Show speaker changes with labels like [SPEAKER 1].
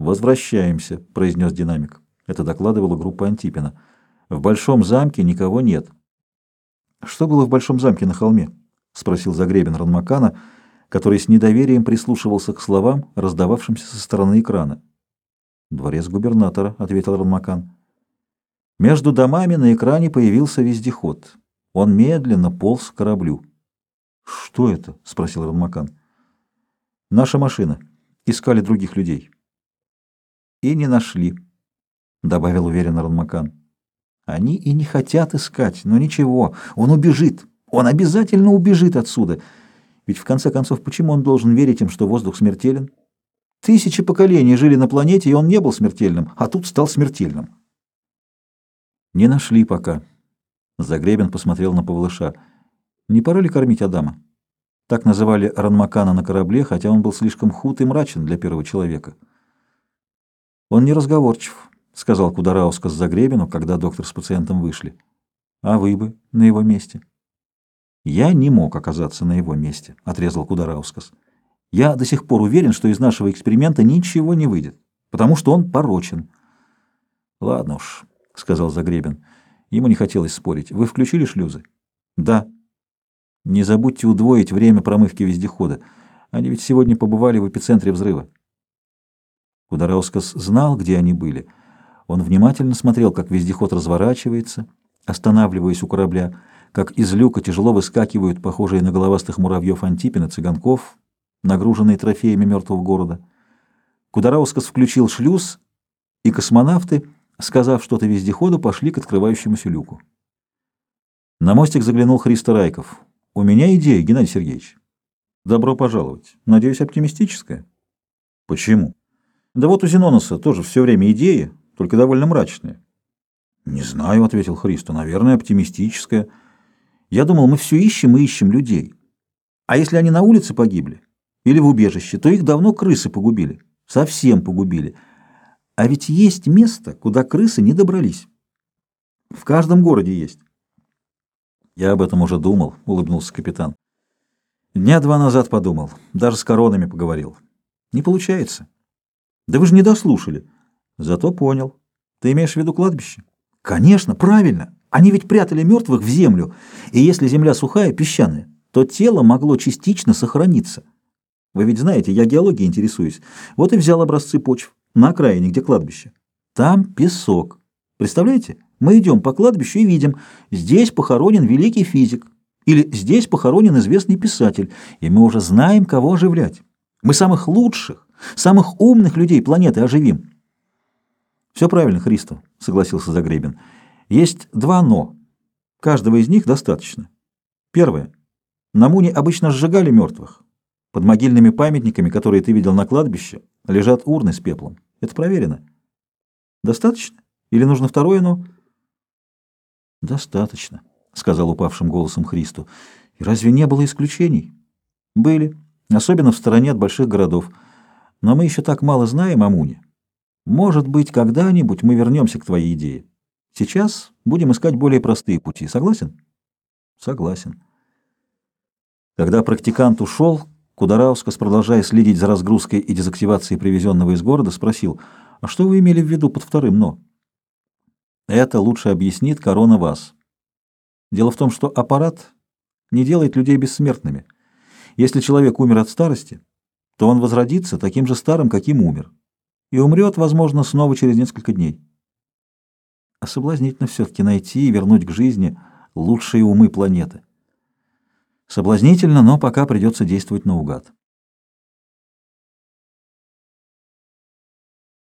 [SPEAKER 1] «Возвращаемся», — произнес динамик. Это докладывала группа Антипина. «В Большом замке никого нет». «Что было в Большом замке на холме?» — спросил Загребин Ранмакана, который с недоверием прислушивался к словам, раздававшимся со стороны экрана. «Дворец губернатора», — ответил Ранмакан. Между домами на экране появился вездеход. Он медленно полз к кораблю. «Что это?» — спросил Ранмакан. «Наша машина. Искали других людей». «И не нашли», — добавил уверенно Ранмакан. «Они и не хотят искать, но ничего, он убежит, он обязательно убежит отсюда. Ведь в конце концов, почему он должен верить им, что воздух смертелен? Тысячи поколений жили на планете, и он не был смертельным, а тут стал смертельным». «Не нашли пока». Загребин посмотрел на Павлыша. «Не пора ли кормить Адама?» Так называли Ранмакана на корабле, хотя он был слишком худ и мрачен для первого человека. «Он не разговорчив», — сказал Кудараускас Загребину, когда доктор с пациентом вышли. «А вы бы на его месте?» «Я не мог оказаться на его месте», — отрезал Кудараускас. «Я до сих пор уверен, что из нашего эксперимента ничего не выйдет, потому что он порочен». «Ладно уж», — сказал Загребин. Ему не хотелось спорить. «Вы включили шлюзы?» «Да». «Не забудьте удвоить время промывки вездехода. Они ведь сегодня побывали в эпицентре взрыва». Кудараускас знал, где они были. Он внимательно смотрел, как вездеход разворачивается, останавливаясь у корабля, как из люка тяжело выскакивают похожие на головастых муравьев Антипина цыганков, нагруженные трофеями мертвого города. Кудараускас включил шлюз, и космонавты, сказав что-то вездеходу, пошли к открывающемуся люку. На мостик заглянул Христо Райков. «У меня идея, Геннадий Сергеевич». «Добро пожаловать. Надеюсь, оптимистическая?» «Почему?» Да вот у Зеноноса тоже все время идеи, только довольно мрачные. Не знаю, ответил Христо, наверное, оптимистическая. Я думал, мы все ищем и ищем людей. А если они на улице погибли или в убежище, то их давно крысы погубили. Совсем погубили. А ведь есть место, куда крысы не добрались. В каждом городе есть. Я об этом уже думал, улыбнулся капитан. Дня два назад подумал, даже с коронами поговорил. Не получается. Да вы же не дослушали. Зато понял. Ты имеешь в виду кладбище? Конечно, правильно. Они ведь прятали мертвых в землю, и если земля сухая, песчаная, то тело могло частично сохраниться. Вы ведь знаете, я геологией интересуюсь. Вот и взял образцы почв на окраине, где кладбище. Там песок. Представляете? Мы идем по кладбищу и видим, здесь похоронен великий физик, или здесь похоронен известный писатель, и мы уже знаем, кого оживлять. Мы самых лучших, Самых умных людей планеты оживим. Все правильно, Христо, согласился Загребин. Есть два «но». Каждого из них достаточно. Первое. На Муне обычно сжигали мертвых. Под могильными памятниками, которые ты видел на кладбище, лежат урны с пеплом. Это проверено. Достаточно? Или нужно второе «но»? Достаточно, сказал упавшим голосом Христу. И разве не было исключений? Были, особенно в стороне от больших городов. Но мы еще так мало знаем о Муне. Может быть, когда-нибудь мы вернемся к твоей идее. Сейчас будем искать более простые пути. Согласен? Согласен. Когда практикант ушел, Кудараускас, продолжая следить за разгрузкой и дезактивацией привезенного из города, спросил, а что вы имели в виду под вторым «но»? Это лучше объяснит корона вас. Дело в том, что аппарат не делает людей бессмертными. Если человек умер от старости, то он возродится таким же старым, каким умер, и умрет, возможно, снова через несколько дней. А соблазнительно все-таки найти и вернуть к жизни лучшие умы планеты. Соблазнительно, но пока придется действовать наугад.